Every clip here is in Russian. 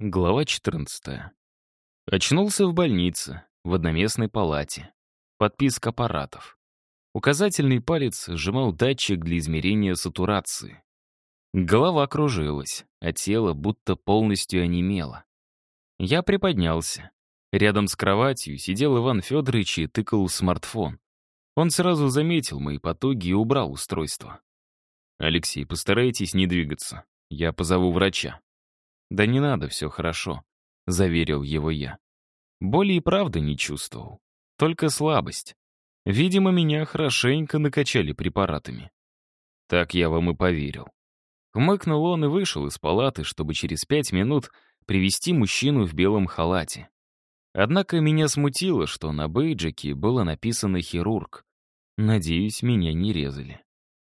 Глава 14. Очнулся в больнице, в одноместной палате. Подписка аппаратов. Указательный палец сжимал датчик для измерения сатурации. Голова кружилась, а тело будто полностью онемело. Я приподнялся. Рядом с кроватью сидел Иван Федорович и тыкал в смартфон. Он сразу заметил мои потуги и убрал устройство. «Алексей, постарайтесь не двигаться. Я позову врача». «Да не надо, все хорошо», — заверил его я. Боли и правда не чувствовал. Только слабость. Видимо, меня хорошенько накачали препаратами. Так я вам и поверил. Хмыкнул он и вышел из палаты, чтобы через пять минут привести мужчину в белом халате. Однако меня смутило, что на бейджике было написано «хирург». Надеюсь, меня не резали.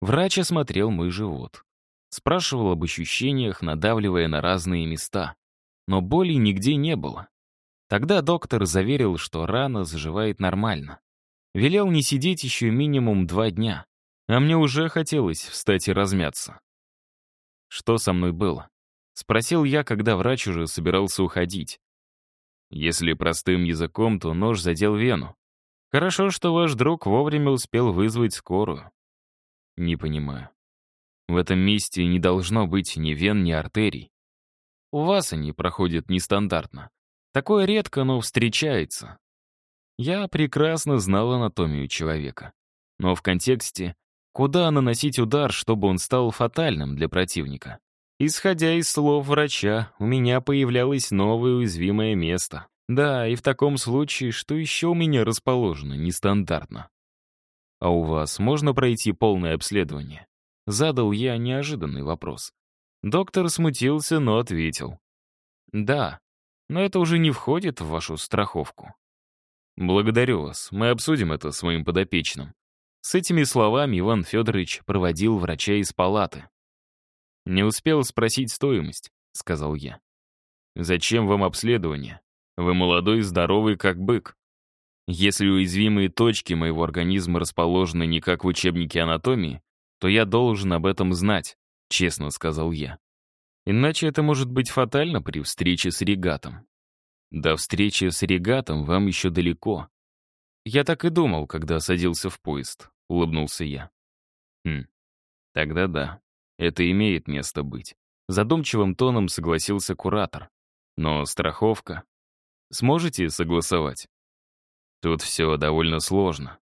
Врач осмотрел мой живот. Спрашивал об ощущениях, надавливая на разные места. Но боли нигде не было. Тогда доктор заверил, что рана заживает нормально. Велел не сидеть еще минимум два дня. А мне уже хотелось встать и размяться. Что со мной было? Спросил я, когда врач уже собирался уходить. Если простым языком, то нож задел вену. Хорошо, что ваш друг вовремя успел вызвать скорую. Не понимаю. В этом месте не должно быть ни вен, ни артерий. У вас они проходят нестандартно. Такое редко, но встречается. Я прекрасно знал анатомию человека. Но в контексте, куда наносить удар, чтобы он стал фатальным для противника? Исходя из слов врача, у меня появлялось новое уязвимое место. Да, и в таком случае, что еще у меня расположено нестандартно? А у вас можно пройти полное обследование? Задал я неожиданный вопрос. Доктор смутился, но ответил. «Да, но это уже не входит в вашу страховку». «Благодарю вас, мы обсудим это с моим подопечным». С этими словами Иван Федорович проводил врача из палаты. «Не успел спросить стоимость», — сказал я. «Зачем вам обследование? Вы молодой и здоровый, как бык. Если уязвимые точки моего организма расположены не как в учебнике анатомии, то я должен об этом знать», — честно сказал я. «Иначе это может быть фатально при встрече с регатом». «До встречи с регатом вам еще далеко». «Я так и думал, когда садился в поезд», — улыбнулся я. «Хм, тогда да, это имеет место быть». Задумчивым тоном согласился куратор. «Но страховка...» «Сможете согласовать?» «Тут все довольно сложно.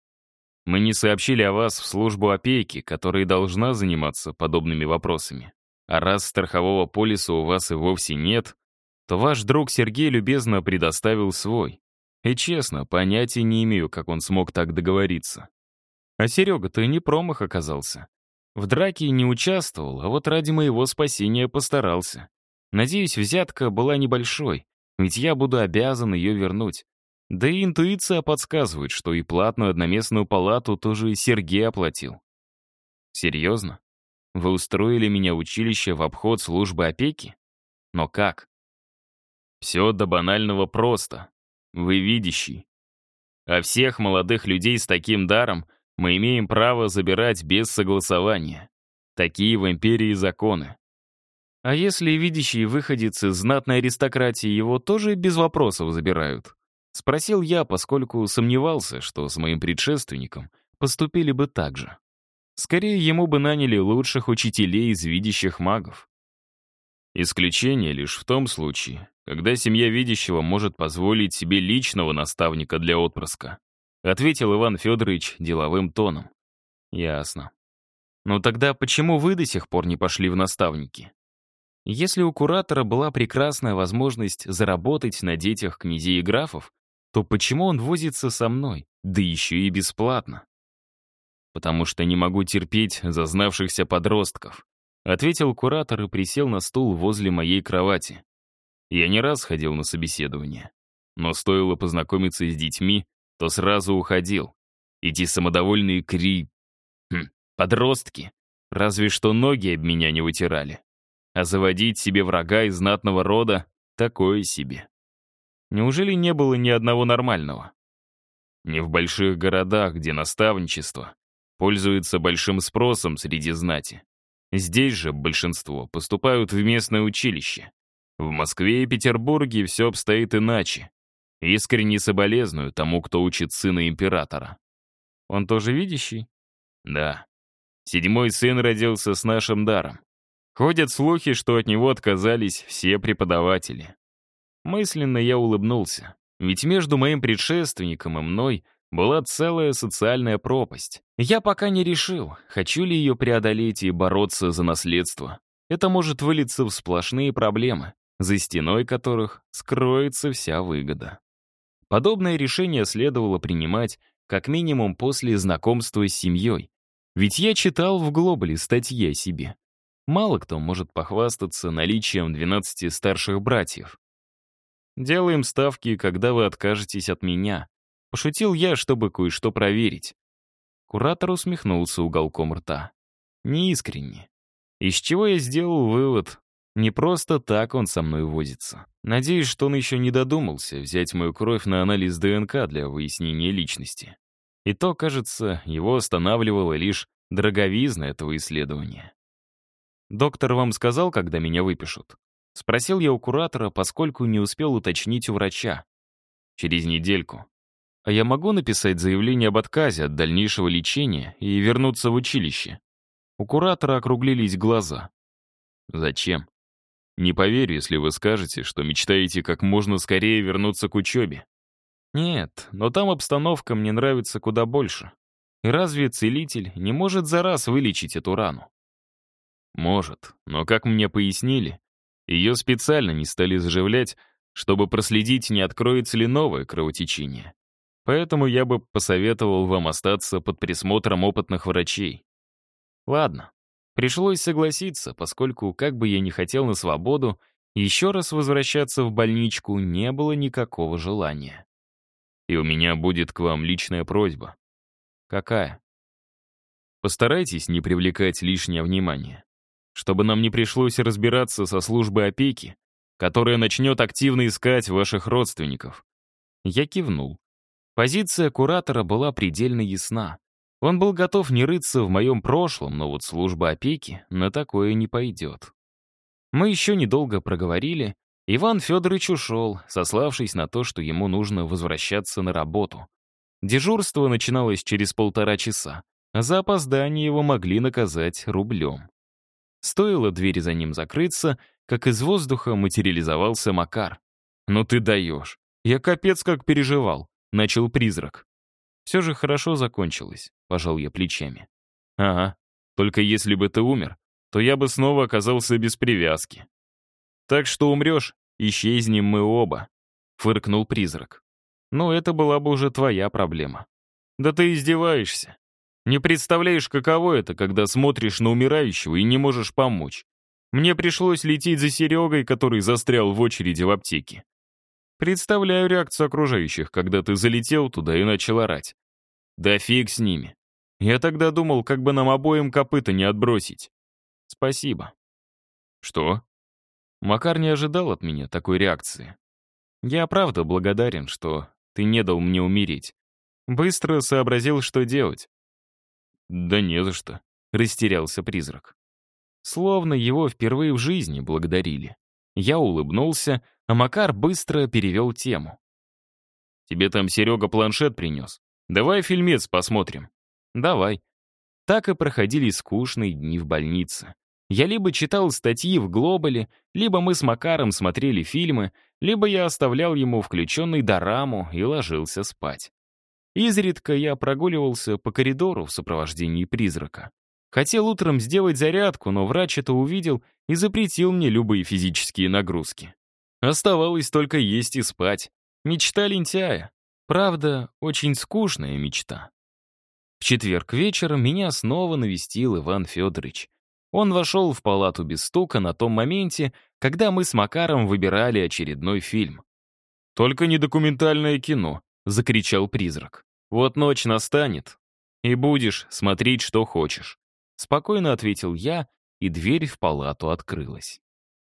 Мы не сообщили о вас в службу опеки, которая должна заниматься подобными вопросами. А раз страхового полиса у вас и вовсе нет, то ваш друг Сергей любезно предоставил свой. И честно, понятия не имею, как он смог так договориться. А Серега-то не промах оказался. В драке не участвовал, а вот ради моего спасения постарался. Надеюсь, взятка была небольшой, ведь я буду обязан ее вернуть. Да и интуиция подсказывает, что и платную одноместную палату тоже Сергей оплатил. Серьезно? Вы устроили меня училище в обход службы опеки? Но как? Все до банального просто. Вы видящий. А всех молодых людей с таким даром мы имеем право забирать без согласования. Такие в империи законы. А если видящий выходец из знатной аристократии его тоже без вопросов забирают? Спросил я, поскольку сомневался, что с моим предшественником поступили бы так же. Скорее, ему бы наняли лучших учителей из видящих магов. Исключение лишь в том случае, когда семья видящего может позволить себе личного наставника для отпрыска, ответил Иван Федорович деловым тоном. Ясно. Но тогда почему вы до сих пор не пошли в наставники? Если у куратора была прекрасная возможность заработать на детях князей и графов, то почему он возится со мной, да еще и бесплатно? Потому что не могу терпеть зазнавшихся подростков, ответил куратор и присел на стул возле моей кровати. Я не раз ходил на собеседование, но стоило познакомиться с детьми, то сразу уходил. Эти самодовольные кри... Хм, подростки. Разве что ноги об меня не вытирали. А заводить себе врага из знатного рода — такое себе. Неужели не было ни одного нормального? Не в больших городах, где наставничество пользуется большим спросом среди знати. Здесь же большинство поступают в местное училище. В Москве и Петербурге все обстоит иначе. Искренне соболезную тому, кто учит сына императора. Он тоже видящий? Да. Седьмой сын родился с нашим даром. Ходят слухи, что от него отказались все преподаватели. Мысленно я улыбнулся. Ведь между моим предшественником и мной была целая социальная пропасть. Я пока не решил, хочу ли ее преодолеть и бороться за наследство. Это может вылиться в сплошные проблемы, за стеной которых скроется вся выгода. Подобное решение следовало принимать как минимум после знакомства с семьей. Ведь я читал в Глобале статьи о себе. Мало кто может похвастаться наличием 12 старших братьев. «Делаем ставки, когда вы откажетесь от меня», Пошутил я, чтобы кое-что проверить. Куратор усмехнулся уголком рта. Неискренне. Из чего я сделал вывод. Не просто так он со мной возится. Надеюсь, что он еще не додумался взять мою кровь на анализ ДНК для выяснения личности. И то, кажется, его останавливало лишь дороговизна этого исследования. «Доктор вам сказал, когда меня выпишут?» Спросил я у куратора, поскольку не успел уточнить у врача. «Через недельку. А я могу написать заявление об отказе от дальнейшего лечения и вернуться в училище?» У куратора округлились глаза. «Зачем? Не поверю, если вы скажете, что мечтаете как можно скорее вернуться к учебе. Нет, но там обстановка мне нравится куда больше. И разве целитель не может за раз вылечить эту рану? Может, но, как мне пояснили, ее специально не стали заживлять, чтобы проследить, не откроется ли новое кровотечение. Поэтому я бы посоветовал вам остаться под присмотром опытных врачей. Ладно, пришлось согласиться, поскольку, как бы я ни хотел на свободу, еще раз возвращаться в больничку не было никакого желания. И у меня будет к вам личная просьба. Какая? Постарайтесь не привлекать лишнее внимание. Чтобы нам не пришлось разбираться со службой опеки, которая начнет активно искать ваших родственников. Я кивнул. Позиция куратора была предельно ясна. Он был готов не рыться в моем прошлом, но вот служба опеки на такое не пойдет. Мы еще недолго проговорили, Иван Федорович ушел, сославшись на то, что ему нужно возвращаться на работу. Дежурство начиналось через полтора часа, а за опоздание его могли наказать рублем. Стоило двери за ним закрыться, как из воздуха материализовался Макар. «Ну ты даешь! Я капец как переживал!» — начал призрак. «Все же хорошо закончилось», — пожал я плечами. «Ага, только если бы ты умер, то я бы снова оказался без привязки. Так что умрешь, исчезнем мы оба», — фыркнул призрак. «Ну, это была бы уже твоя проблема». «Да ты издеваешься. Не представляешь, каково это, когда смотришь на умирающего и не можешь помочь. Мне пришлось лететь за Серегой, который застрял в очереди в аптеке. Представляю реакцию окружающих, когда ты залетел туда и начал орать. Да фиг с ними. Я тогда думал, как бы нам обоим копыта не отбросить. Спасибо. Что? Макар не ожидал от меня такой реакции. Я правда благодарен, что ты не дал мне умереть. Быстро сообразил, что делать. Да не за что, растерялся призрак. Словно его впервые в жизни благодарили. Я улыбнулся, а Макар быстро перевел тему. «Тебе там Серега планшет принес. Давай фильмец посмотрим». «Давай». Так и проходили скучные дни в больнице. Я либо читал статьи в Глобале, либо мы с Макаром смотрели фильмы, либо я оставлял ему включенный дораму и ложился спать. Изредка я прогуливался по коридору в сопровождении призрака. Хотел утром сделать зарядку, но врач это увидел и запретил мне любые физические нагрузки. Оставалось только есть и спать. Мечта лентяя. Правда, очень скучная мечта. В четверг вечером меня снова навестил Иван Федорович. Он вошел в палату без стука на том моменте, когда мы с Макаром выбирали очередной фильм. «Только не документальное кино», — закричал призрак. «Вот ночь настанет, и будешь смотреть, что хочешь». Спокойно ответил я, и дверь в палату открылась.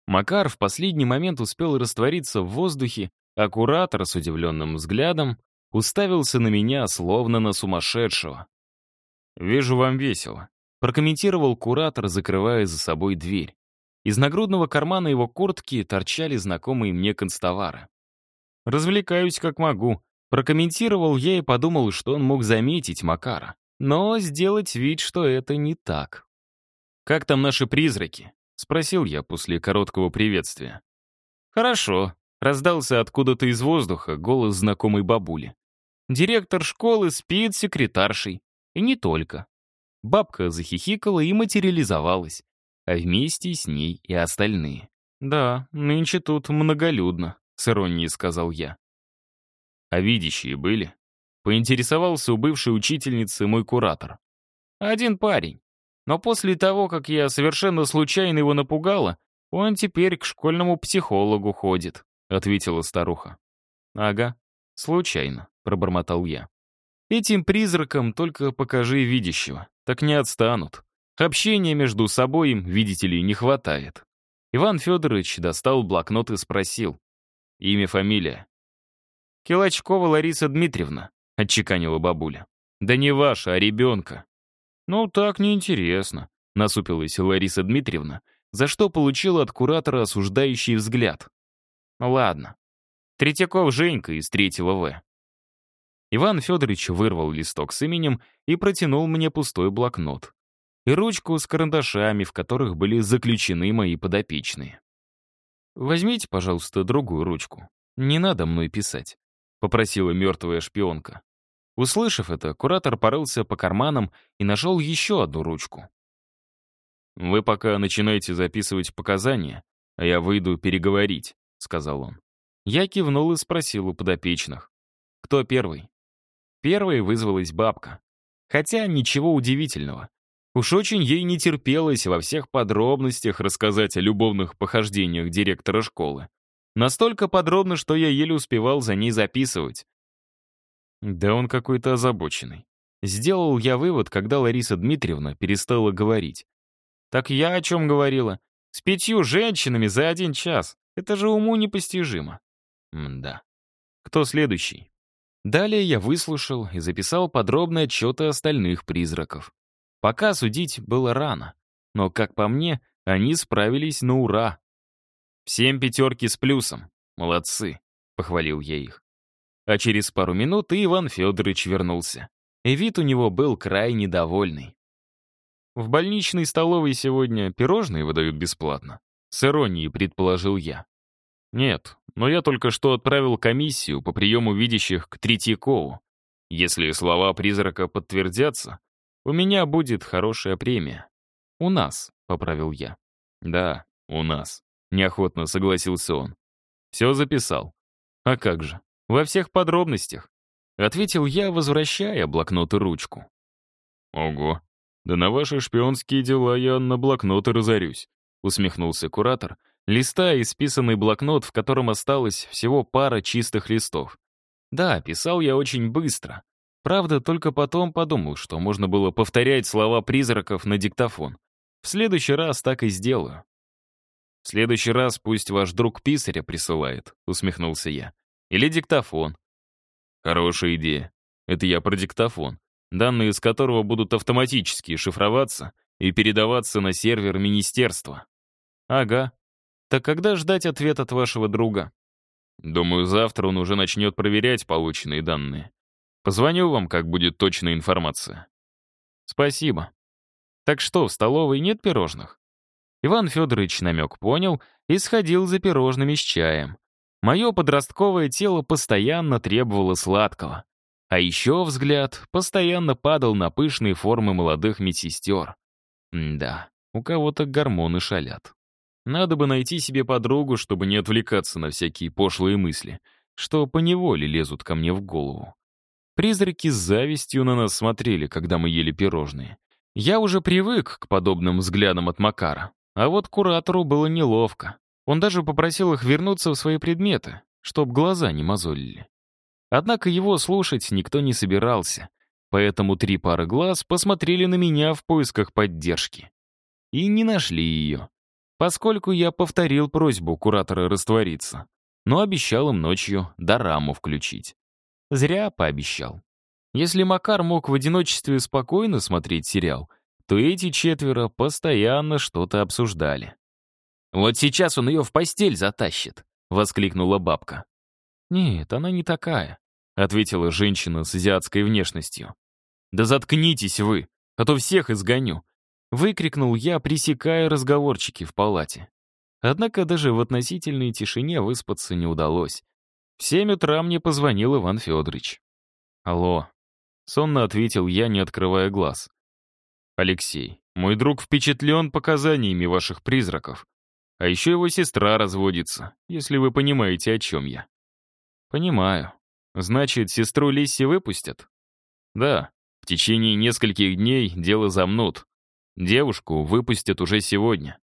Макар в последний момент успел раствориться в воздухе, а куратор с удивленным взглядом уставился на меня, словно на сумасшедшего. «Вижу, вам весело», — прокомментировал куратор, закрывая за собой дверь. Из нагрудного кармана его куртки торчали знакомые мне констовары. «Развлекаюсь как могу», — прокомментировал я и подумал, что он мог заметить Макара. Но сделать вид, что это не так. «Как там наши призраки?» — спросил я после короткого приветствия. «Хорошо», — раздался откуда-то из воздуха голос знакомой бабули. «Директор школы спит секретаршей. И не только». Бабка захихикала и материализовалась а вместе с ней и остальные. «Да, нынче тут многолюдно», — с иронией сказал я. «А видящие были?» — поинтересовался у бывшей учительницы мой куратор. «Один парень. Но после того, как я совершенно случайно его напугала, он теперь к школьному психологу ходит», — ответила старуха. «Ага, случайно», — пробормотал я. «Этим призракам только покажи видящего, так не отстанут». Общения между собой им, видите ли, не хватает. Иван Федорович достал блокнот и спросил. Имя, фамилия. «Килочкова Лариса Дмитриевна», — отчеканила бабуля. «Да не ваша, а ребенка». «Ну, так неинтересно», — насупилась Лариса Дмитриевна, за что получила от куратора осуждающий взгляд. «Ладно. Третьяков Женька из третьего В». Иван Федорович вырвал листок с именем и протянул мне пустой блокнот и ручку с карандашами, в которых были заключены мои подопечные. «Возьмите, пожалуйста, другую ручку. Не надо мной писать», — попросила мертвая шпионка. Услышав это, куратор порылся по карманам и нашел еще одну ручку. «Вы пока начинаете записывать показания, а я выйду переговорить», — сказал он. Я кивнул и спросил у подопечных. «Кто первый?» Первой вызвалась бабка. Хотя ничего удивительного. Уж очень ей не терпелось во всех подробностях рассказать о любовных похождениях директора школы. Настолько подробно, что я еле успевал за ней записывать. Да он какой-то озабоченный. Сделал я вывод, когда Лариса Дмитриевна перестала говорить. Так я о чем говорила? С пятью женщинами за один час. Это же уму непостижимо. да. Кто следующий? Далее я выслушал и записал подробные отчеты остальных призраков. Пока судить было рано, но, как по мне, они справились на ура. «Всем пятерки с плюсом. Молодцы», — похвалил я их. А через пару минут Иван Федорович вернулся. И вид у него был крайне довольный. «В больничной столовой сегодня пирожные выдают бесплатно», — с иронией предположил я. «Нет, но я только что отправил комиссию по приему видящих к Третьякову. Если слова призрака подтвердятся, у меня будет хорошая премия. У нас, — поправил я. Да, у нас. Неохотно согласился он. Все записал. А как же? Во всех подробностях. Ответил я, возвращая блокнот и ручку. Ого. Да на ваши шпионские дела я на блокноты разорюсь. Усмехнулся куратор, листая исписанный блокнот, в котором осталось всего пара чистых листов. Да, писал я очень быстро, Правда, только потом подумал, что можно было повторять слова призраков на диктофон. В следующий раз так и сделаю. «В следующий раз пусть ваш друг писаря присылает», — усмехнулся я. «Или диктофон». «Хорошая идея. Это я про диктофон, данные из которого будут автоматически шифроваться и передаваться на сервер министерства». «Ага. Так когда ждать ответ от вашего друга?» «Думаю, завтра он уже начнет проверять полученные данные. Позвоню вам, как будет точная информация. Спасибо. Так что, в столовой нет пирожных? Иван Федорович намек понял и сходил за пирожными с чаем. Мое подростковое тело постоянно требовало сладкого. А еще взгляд постоянно падал на пышные формы молодых медсестер. М да, у кого-то гормоны шалят. Надо бы найти себе подругу, чтобы не отвлекаться на всякие пошлые мысли, что поневоле лезут ко мне в голову. Призраки с завистью на нас смотрели, когда мы ели пирожные. Я уже привык к подобным взглядам от Макара. А вот куратору было неловко. Он даже попросил их вернуться в свои предметы, чтоб глаза не мозолили. Однако его слушать никто не собирался, поэтому три пары глаз посмотрели на меня в поисках поддержки. И не нашли ее, поскольку я повторил просьбу куратора раствориться, но обещал им ночью дораму включить. Зря пообещал. Если Макар мог в одиночестве спокойно смотреть сериал, то эти четверо постоянно что-то обсуждали. Вот сейчас он ее в постель затащит», — воскликнула бабка. «Нет, она не такая», — ответила женщина с азиатской внешностью. «Да заткнитесь вы, а то всех изгоню», — выкрикнул я, пресекая разговорчики в палате. Однако даже в относительной тишине выспаться не удалось. В семь утра мне позвонил Иван Федорович. «Алло», — сонно ответил я, не открывая глаз. «Алексей, мой друг впечатлен показаниями ваших призраков. А еще его сестра разводится, если вы понимаете, о чем я». «Понимаю. Значит, сестру Лисси выпустят?» «Да, в течение нескольких дней дело замнут. Девушку выпустят уже сегодня».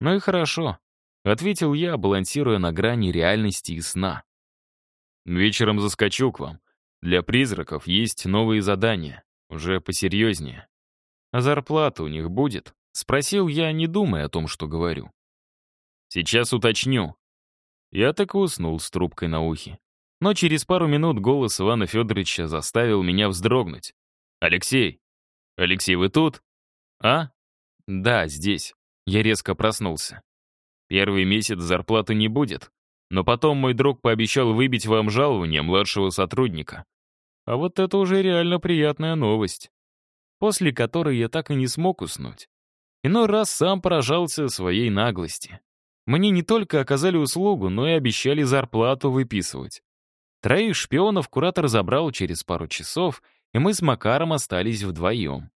«Ну и хорошо. — ответил я, балансируя на грани реальности и сна. «Вечером заскочу к вам. Для призраков есть новые задания, уже посерьезнее. А зарплата у них будет?» — спросил я, не думая о том, что говорю. «Сейчас уточню». Я так и уснул с трубкой на ухе. Но через пару минут голос Ивана Федоровича заставил меня вздрогнуть. «Алексей! Алексей, вы тут?» «А?» «Да, здесь». Я резко проснулся. Первый месяц зарплаты не будет, но потом мой друг пообещал выбить вам жалование младшего сотрудника. А вот это уже реально приятная новость, после которой я так и не смог уснуть. Иной раз сам поражался своей наглости. Мне не только оказали услугу, но и обещали зарплату выписывать. Троих шпионов куратор забрал через пару часов, и мы с Макаром остались вдвоем.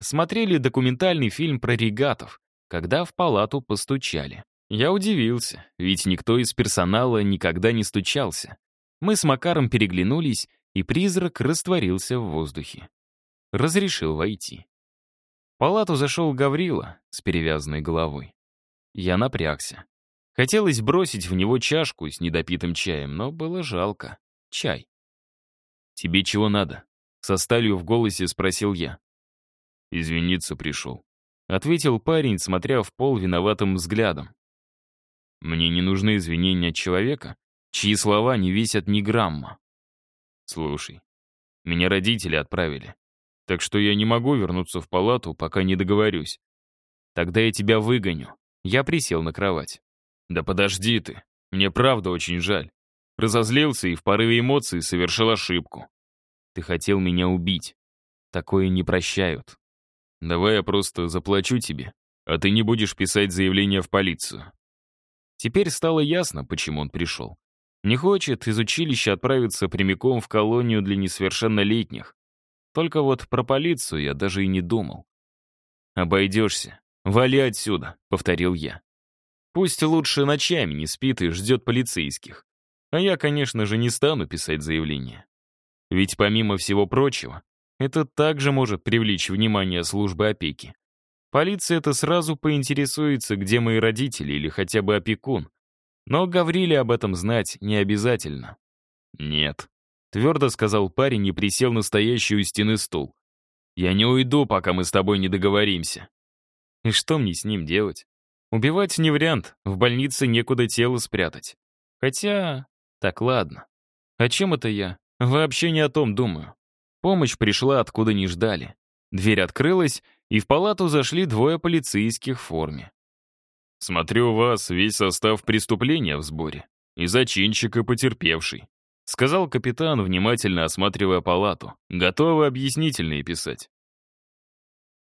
Смотрели документальный фильм про регатов, когда в палату постучали. Я удивился, ведь никто из персонала никогда не стучался. Мы с Макаром переглянулись, и призрак растворился в воздухе. Разрешил войти. В палату зашел Гаврила с перевязанной головой. Я напрягся. Хотелось бросить в него чашку с недопитым чаем, но было жалко. Чай. «Тебе чего надо?» Со сталью в голосе спросил я. «Извиниться пришел», — ответил парень, смотря в пол виноватым взглядом. Мне не нужны извинения от человека, чьи слова не весят ни грамма. Слушай, меня родители отправили, так что я не могу вернуться в палату, пока не договорюсь. Тогда я тебя выгоню. Я присел на кровать. Да подожди ты, мне правда очень жаль. Разозлился и в порыве эмоций совершил ошибку. Ты хотел меня убить. Такое не прощают. Давай я просто заплачу тебе, а ты не будешь писать заявление в полицию. Теперь стало ясно, почему он пришел. Не хочет из училища отправиться прямиком в колонию для несовершеннолетних. Только вот про полицию я даже и не думал. «Обойдешься. Вали отсюда», — повторил я. «Пусть лучше ночами не спит и ждет полицейских. А я, конечно же, не стану писать заявление. Ведь помимо всего прочего, это также может привлечь внимание службы опеки. Полиция-то сразу поинтересуется, где мои родители или хотя бы опекун. Но Гавриле об этом знать не обязательно. «Нет», — твердо сказал парень и присел на стоящий у стены стул. «Я не уйду, пока мы с тобой не договоримся». И что мне с ним делать? Убивать не вариант, в больнице некуда тело спрятать. Хотя... Так, ладно. О чем это я? Вообще не о том думаю. Помощь пришла, откуда не ждали. Дверь открылась, и в палату зашли двое полицейских в форме. «Смотрю, у вас весь состав преступления в сборе. И зачинщик, и потерпевший», — сказал капитан, внимательно осматривая палату. «Готовы объяснительные писать?»